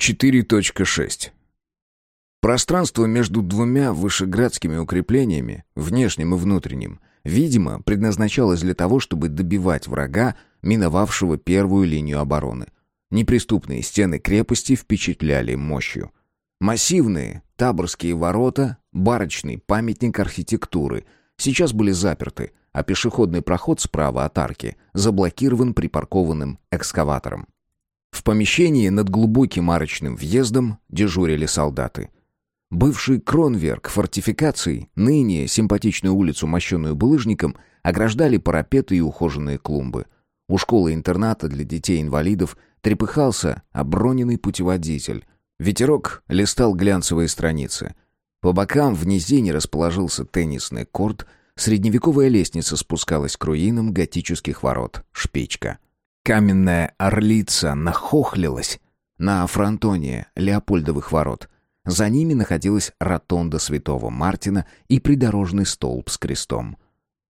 4.6 Пространство между двумя вышеградскими укреплениями, внешним и внутренним, видимо, предназначалось для того, чтобы добивать врага, миновавшего первую линию обороны. Неприступные стены крепости впечатляли мощью. Массивные таборские ворота, барочный памятник архитектуры, сейчас были заперты, а пешеходный проход справа от арки заблокирован припаркованным экскаватором. В помещении над глубоким арочным въездом дежурили солдаты. Бывший кронверк фортификаций, ныне симпатичную улицу, мощенную булыжником, ограждали парапеты и ухоженные клумбы. У школы-интерната для детей-инвалидов трепыхался оброненный путеводитель. Ветерок листал глянцевые страницы. По бокам в низине расположился теннисный корт, средневековая лестница спускалась к руинам готических ворот, шпичка — Каменная орлица нахохлилась на фронтоне Леопольдовых ворот. За ними находилась ротонда Святого Мартина и придорожный столб с крестом.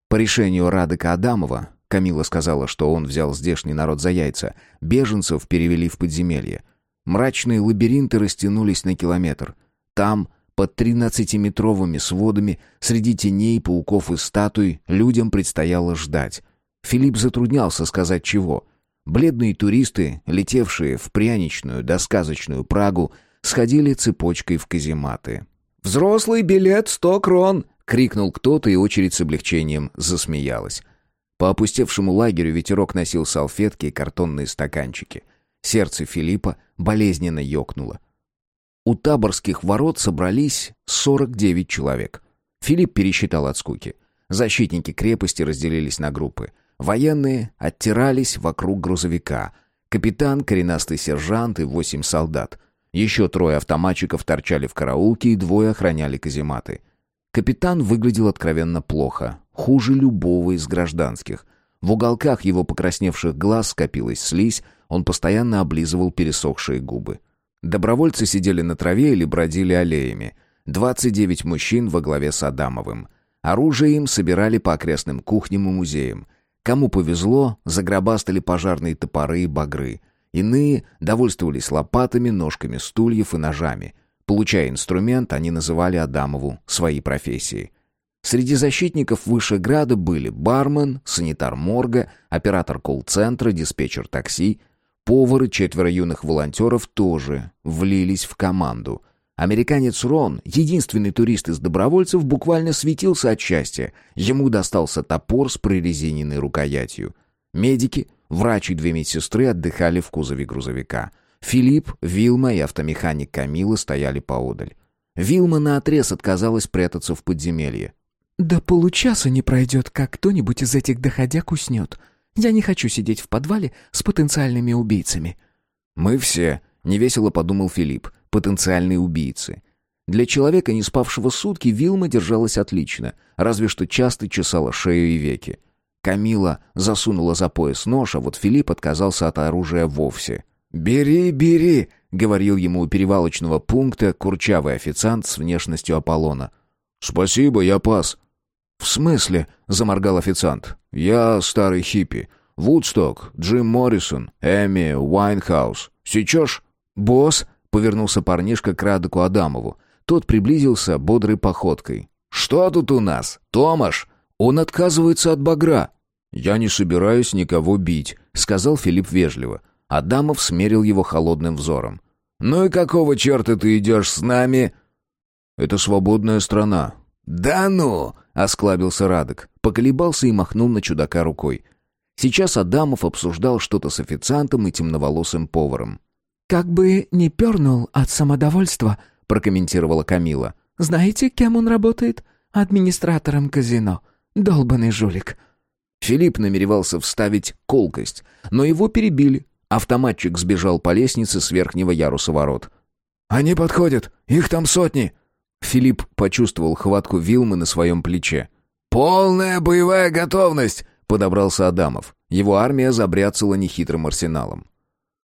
По решению Радыка Адамова, Камила сказала, что он взял здешний народ за яйца, беженцев перевели в подземелье. Мрачные лабиринты растянулись на километр. Там, под тринадцатиметровыми сводами, среди теней, пауков и статуй, людям предстояло ждать. Филипп затруднялся сказать чего — Бледные туристы, летевшие в пряничную да сказочную Прагу, сходили цепочкой в казематы. «Взрослый билет сто крон!» — крикнул кто-то, и очередь с облегчением засмеялась. По опустевшему лагерю ветерок носил салфетки и картонные стаканчики. Сердце Филиппа болезненно ёкнуло. У таборских ворот собрались 49 человек. Филипп пересчитал от скуки. Защитники крепости разделились на группы — Военные оттирались вокруг грузовика. Капитан, коренастый сержант и восемь солдат. Еще трое автоматчиков торчали в караулке и двое охраняли казематы. Капитан выглядел откровенно плохо, хуже любого из гражданских. В уголках его покрасневших глаз скопилась слизь, он постоянно облизывал пересохшие губы. Добровольцы сидели на траве или бродили аллеями. 29 мужчин во главе с Адамовым. Оружие им собирали по окрестным кухням и музеям. Кому повезло, загробастали пожарные топоры и багры. Иные довольствовались лопатами, ножками стульев и ножами. Получая инструмент, они называли Адамову свои профессии. Среди защитников Вышеграда были бармен, санитар морга, оператор колл-центра, диспетчер такси. Повары, четверо юных волонтеров тоже влились в команду. Американец Рон, единственный турист из добровольцев, буквально светился от счастья. Ему достался топор с прорезиненной рукоятью. Медики, врач и две медсестры отдыхали в кузове грузовика. Филипп, Вилма и автомеханик Камила стояли поодаль. Вилма наотрез отказалась прятаться в подземелье. «Да получаса не пройдет, как кто-нибудь из этих доходяг уснет. Я не хочу сидеть в подвале с потенциальными убийцами». «Мы все», — невесело подумал Филипп потенциальные убийцы. Для человека, не спавшего сутки, Вилма держалась отлично, разве что часто чесала шею и веки. Камила засунула за пояс нож, а вот Филипп отказался от оружия вовсе. «Бери, бери!» — говорил ему у перевалочного пункта курчавый официант с внешностью Аполлона. «Спасибо, я пас». «В смысле?» — заморгал официант. «Я старый хиппи. Вудсток, Джим Моррисон, Эми, Уайнхаус. Сечешь?» «Босс?» Повернулся парнишка к Радоку Адамову. Тот приблизился бодрой походкой. «Что тут у нас? Томаш? Он отказывается от багра». «Я не собираюсь никого бить», — сказал Филипп вежливо. Адамов смерил его холодным взором. «Ну и какого черта ты идешь с нами?» «Это свободная страна». «Да ну!» — осклабился Радок, поколебался и махнул на чудака рукой. Сейчас Адамов обсуждал что-то с официантом и темноволосым поваром. «Как бы не пернул от самодовольства», — прокомментировала Камила. «Знаете, кем он работает? Администратором казино. Долбанный жулик». Филипп намеревался вставить колкость, но его перебили. Автоматчик сбежал по лестнице с верхнего яруса ворот. «Они подходят! Их там сотни!» Филипп почувствовал хватку Вилмы на своем плече. «Полная боевая готовность!» — подобрался Адамов. Его армия забряцала нехитрым арсеналом.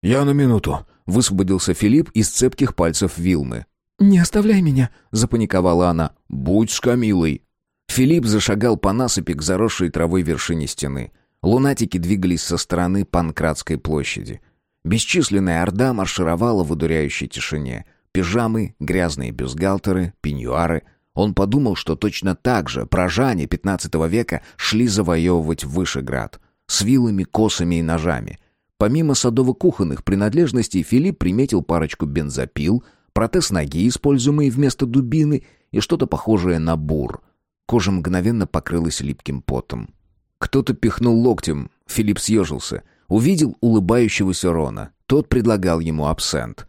«Я на минуту», Высвободился Филипп из цепких пальцев Вилмы. «Не оставляй меня!» — запаниковала она. «Будь с Камилой!» Филипп зашагал по насыпи к заросшей травой вершине стены. Лунатики двигались со стороны Панкратской площади. Бесчисленная орда маршировала в удуряющей тишине. Пижамы, грязные бюстгальтеры, пеньюары. Он подумал, что точно так же прожане XV века шли завоевывать Вышеград. С вилами, косами и ножами. Помимо садово-кухонных принадлежностей, Филипп приметил парочку бензопил, протез ноги, используемый вместо дубины, и что-то похожее на бур. Кожа мгновенно покрылась липким потом. Кто-то пихнул локтем, Филипп съежился. Увидел улыбающегося Рона. Тот предлагал ему абсент.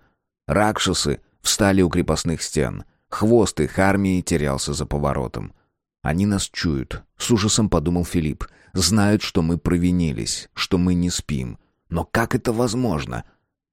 Ракшасы встали у крепостных стен. Хвост их армии терялся за поворотом. «Они нас чуют», — с ужасом подумал Филипп. «Знают, что мы провинились, что мы не спим. Но как это возможно?»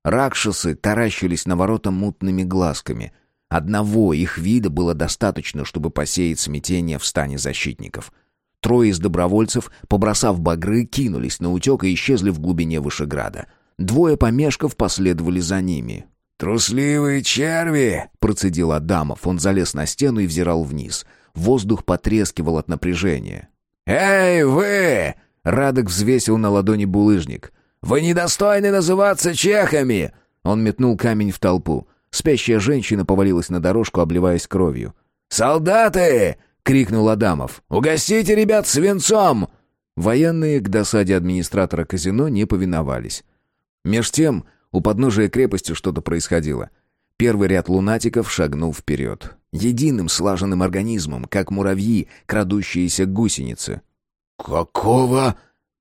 Ракшасы таращились на ворота мутными глазками. Одного их вида было достаточно, чтобы посеять смятение в стане защитников — Трое из добровольцев, побросав багры, кинулись на утек и исчезли в глубине Вышеграда. Двое помешков последовали за ними. «Трусливые черви!» — процедил Адамов. Он залез на стену и взирал вниз. Воздух потрескивал от напряжения. «Эй, вы!» — Радок взвесил на ладони булыжник. «Вы недостойны называться чехами!» Он метнул камень в толпу. Спящая женщина повалилась на дорожку, обливаясь кровью. «Солдаты! крикнул Адамов. «Угостите ребят свинцом!» Военные к досаде администратора казино не повиновались. Меж тем у подножия крепости что-то происходило. Первый ряд лунатиков шагнул вперед. Единым слаженным организмом, как муравьи, крадущиеся гусеницы. «Какого?»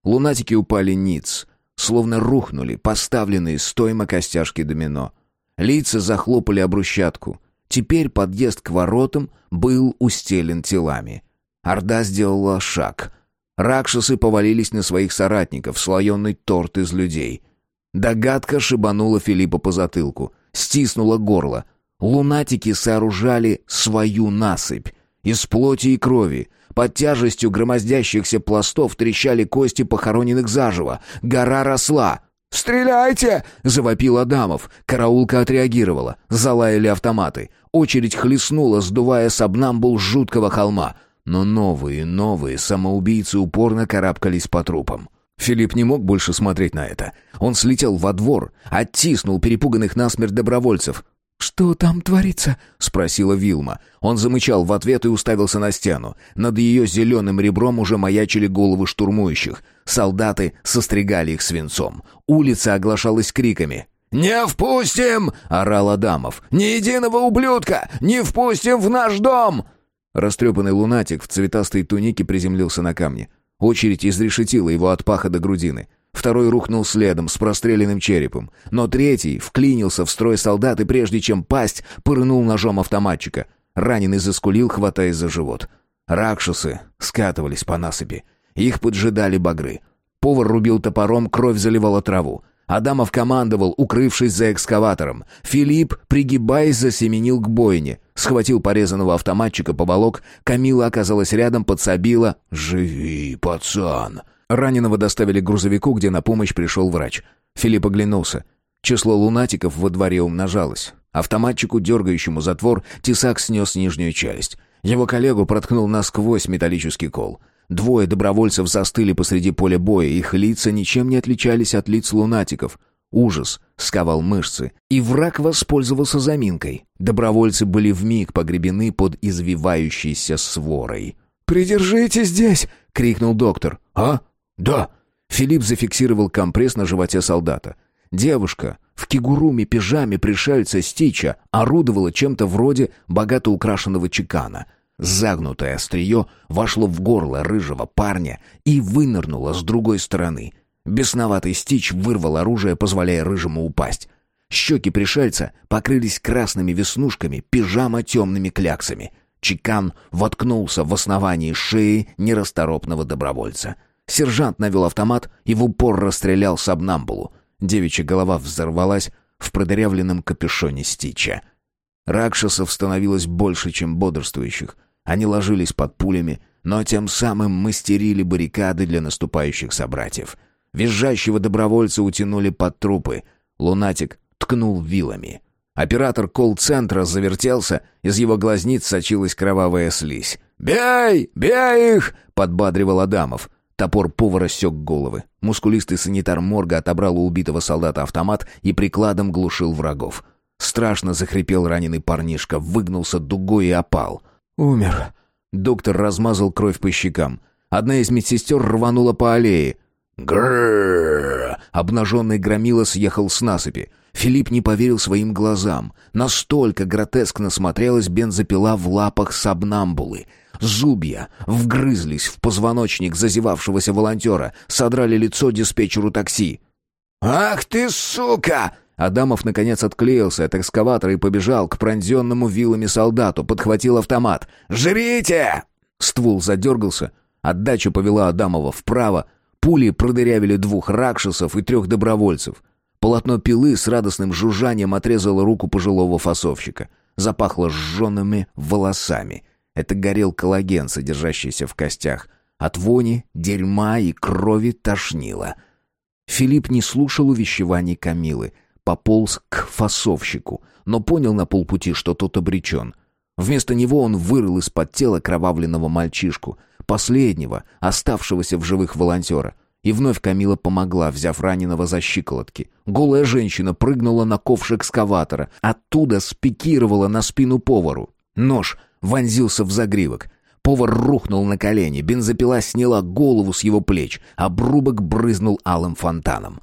Лунатики упали ниц, словно рухнули, поставленные стоймо костяшки домино. Лица захлопали об брусчатку. Теперь подъезд к воротам был устелен телами. Орда сделала шаг. Ракшасы повалились на своих соратников, слоеный торт из людей. Догадка шибанула Филиппа по затылку, стиснула горло. Лунатики сооружали свою насыпь. Из плоти и крови, под тяжестью громоздящихся пластов трещали кости похороненных заживо. Гора росла. «Стреляйте!» — завопил Адамов. Караулка отреагировала. Залаяли автоматы. Очередь хлестнула, сдувая с жуткого холма. Но новые, новые самоубийцы упорно карабкались по трупам. Филипп не мог больше смотреть на это. Он слетел во двор, оттиснул перепуганных насмерть добровольцев. «Что там творится?» — спросила Вилма. Он замычал в ответ и уставился на стену. Над ее зеленым ребром уже маячили головы штурмующих. Солдаты состригали их свинцом. Улица оглашалась криками. «Не впустим!» — орал Адамов. «Ни единого ублюдка! Не впустим в наш дом!» Растрепанный лунатик в цветастой тунике приземлился на камни. Очередь изрешетила его от паха до грудины. Второй рухнул следом с простреленным черепом. Но третий вклинился в строй солдат и прежде чем пасть, пырнул ножом автоматчика. Раненый заскулил, хватаясь за живот. Ракшусы скатывались по насыпи. Их поджидали багры. Повар рубил топором, кровь заливала траву. Адамов командовал, укрывшись за экскаватором. Филипп, пригибаясь, засеменил к бойне. Схватил порезанного автоматчика, поволок. Камила оказалась рядом, подсобила. «Живи, пацан!» Раненого доставили к грузовику, где на помощь пришел врач. Филипп оглянулся. Число лунатиков во дворе умножалось. Автоматчику, дергающему затвор, тесак снес нижнюю челюсть. Его коллегу проткнул насквозь металлический кол. Двое добровольцев застыли посреди поля боя, их лица ничем не отличались от лиц лунатиков. Ужас сковал мышцы, и враг воспользовался заминкой. Добровольцы были вмиг погребены под извивающейся сворой. «Придержите здесь!» — крикнул доктор. «А? «Да». Филипп зафиксировал компресс на животе солдата. Девушка в кигуруме пижаме пришельца Стича орудовала чем-то вроде богато украшенного чекана. Загнутое острие вошло в горло рыжего парня и вынырнуло с другой стороны. Бесноватый Стич вырвал оружие, позволяя рыжему упасть. Щеки пришельца покрылись красными веснушками, пижама темными кляксами. Чекан воткнулся в основании шеи нерасторопного добровольца — Сержант навел автомат и в упор расстрелял Сабнамбулу. Девичья голова взорвалась в продырявленном капюшоне Стича. Ракшасов становилось больше, чем бодрствующих. Они ложились под пулями, но тем самым мастерили баррикады для наступающих собратьев. Визжащего добровольца утянули под трупы. Лунатик ткнул вилами. Оператор колл-центра завертелся, из его глазниц сочилась кровавая слизь. «Бей! Бей их!» — подбадривал Адамов. Топор повара сёк головы. Мускулистый санитар морга отобрал у убитого солдата автомат и прикладом глушил врагов. Страшно захрипел раненый парнишка, выгнулся дугой и опал. «Умер». Доктор размазал кровь по щекам. Одна из медсестер рванула по аллее. Гррррр! Обнаженный громила съехал с насыпи. Филипп не поверил своим глазам. Настолько гротескно смотрелась бензопила в лапах сабнамбулы. Зубья вгрызлись в позвоночник зазевавшегося волонтера, содрали лицо диспетчеру такси. «Ах ты, сука!» Адамов, наконец, отклеился от экскаватора и побежал к пронзенному вилами солдату, подхватил автомат. «Жрите!» Ствол задергался, отдача повела Адамова вправо, пули продырявили двух ракшасов и трех добровольцев. Полотно пилы с радостным жужжанием отрезало руку пожилого фасовщика. Запахло сжженными волосами. Это горел коллаген, содержащийся в костях. От вони, дерьма и крови тошнило. Филипп не слушал увещеваний Камилы. Пополз к фасовщику, но понял на полпути, что тот обречен. Вместо него он вырыл из-под тела кровавленного мальчишку, последнего, оставшегося в живых волонтера — и вновь Камила помогла, взяв раненого за щиколотки. Голая женщина прыгнула на ковш экскаватора, оттуда спикировала на спину повару. Нож вонзился в загривок. Повар рухнул на колени, бензопила сняла голову с его плеч, обрубок брызнул алым фонтаном.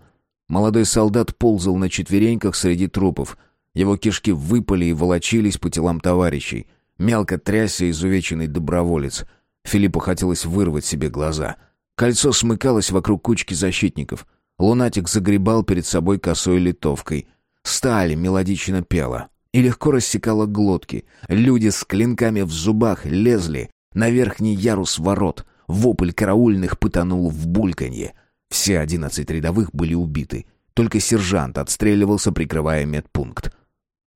Молодой солдат ползал на четвереньках среди трупов. Его кишки выпали и волочились по телам товарищей. Мелко трясся изувеченный доброволец. Филиппу хотелось вырвать себе глаза — Кольцо смыкалось вокруг кучки защитников. Лунатик загребал перед собой косой литовкой. Сталь мелодично пела и легко рассекала глотки. Люди с клинками в зубах лезли на верхний ярус ворот. Вопль караульных потонул в бульканье. Все одиннадцать рядовых были убиты. Только сержант отстреливался, прикрывая медпункт.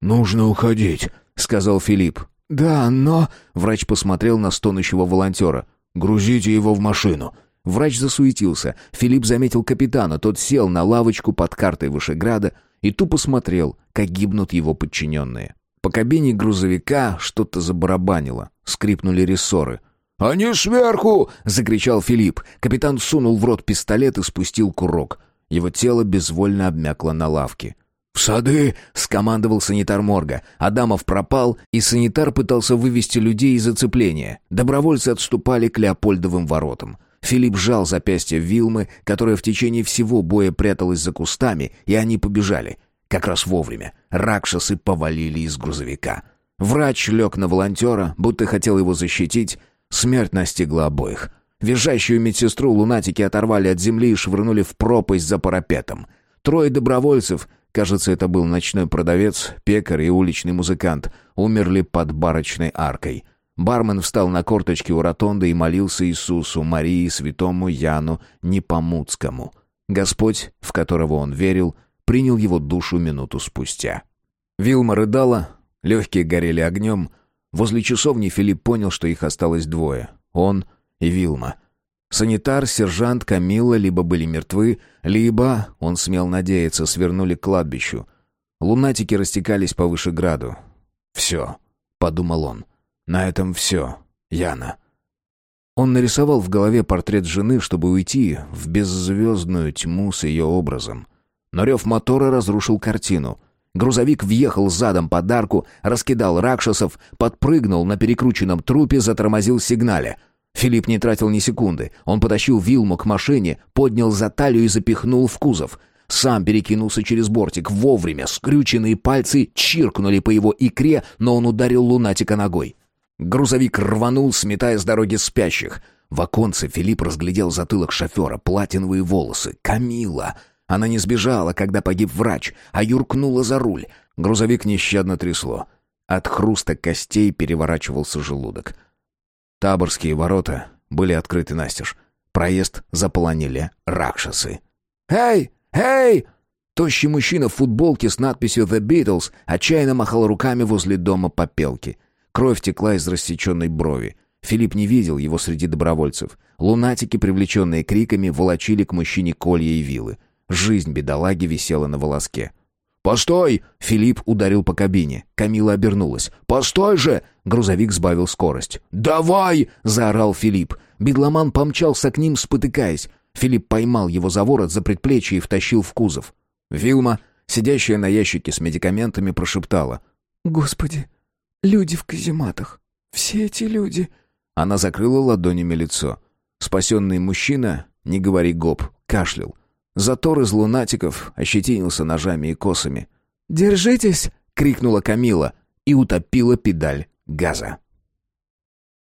«Нужно уходить», — сказал Филипп. «Да, но...» — врач посмотрел на стонущего волонтера. «Грузите его в машину. Врач засуетился. Филипп заметил капитана. Тот сел на лавочку под картой Вышеграда и тупо смотрел, как гибнут его подчиненные. По кабине грузовика что-то забарабанило. Скрипнули рессоры. «Они сверху!» — закричал Филипп. Капитан сунул в рот пистолет и спустил курок. Его тело безвольно обмякло на лавке. «В сады!» — скомандовал санитар морга. Адамов пропал, и санитар пытался вывести людей из оцепления. Добровольцы отступали к Леопольдовым воротам. Филипп сжал запястье Вилмы, которая в течение всего боя пряталась за кустами, и они побежали. Как раз вовремя. Ракшасы повалили из грузовика. Врач лег на волонтера, будто хотел его защитить. Смерть настигла обоих. Визжащую медсестру лунатики оторвали от земли и швырнули в пропасть за парапетом. Трое добровольцев, кажется, это был ночной продавец, пекарь и уличный музыкант, умерли под барочной аркой — Бармен встал на корточки у ротонды и молился Иисусу, Марии, святому Яну Непомуцкому. Господь, в которого он верил, принял его душу минуту спустя. Вилма рыдала, легкие горели огнем. Возле часовни Филипп понял, что их осталось двое. Он и Вилма. Санитар, сержант, Камилла либо были мертвы, либо, он смел надеяться, свернули к кладбищу. Лунатики растекались по Вышеграду. «Все», — подумал он, — на этом все, Яна. Он нарисовал в голове портрет жены, чтобы уйти в беззвездную тьму с ее образом. Но рев мотора разрушил картину. Грузовик въехал задом под арку, раскидал ракшасов, подпрыгнул на перекрученном трупе, затормозил сигнале. Филипп не тратил ни секунды. Он потащил Вилму к машине, поднял за талию и запихнул в кузов. Сам перекинулся через бортик вовремя. Скрюченные пальцы чиркнули по его икре, но он ударил лунатика ногой. Грузовик рванул, сметая с дороги спящих. В оконце Филипп разглядел затылок шофера, платиновые волосы. Камила! Она не сбежала, когда погиб врач, а юркнула за руль. Грузовик нещадно трясло. От хруста костей переворачивался желудок. Таборские ворота были открыты настежь. Проезд заполонили ракшасы. «Эй! Эй!» Тощий мужчина в футболке с надписью «The Beatles» отчаянно махал руками возле дома попелки. Кровь текла из рассеченной брови. Филипп не видел его среди добровольцев. Лунатики, привлеченные криками, волочили к мужчине колья и вилы. Жизнь бедолаги висела на волоске. «Постой!» — Филипп ударил по кабине. Камила обернулась. «Постой же!» Грузовик сбавил скорость. «Давай!» — заорал Филипп. Бедломан помчался к ним, спотыкаясь. Филипп поймал его за ворот, за предплечье и втащил в кузов. Вилма, сидящая на ящике с медикаментами, прошептала. «Господи, люди в казематах. Все эти люди...» Она закрыла ладонями лицо. Спасенный мужчина, не говори гоп, кашлял. Затор из лунатиков ощетинился ножами и косами. «Держитесь!» — крикнула Камила и утопила педаль газа.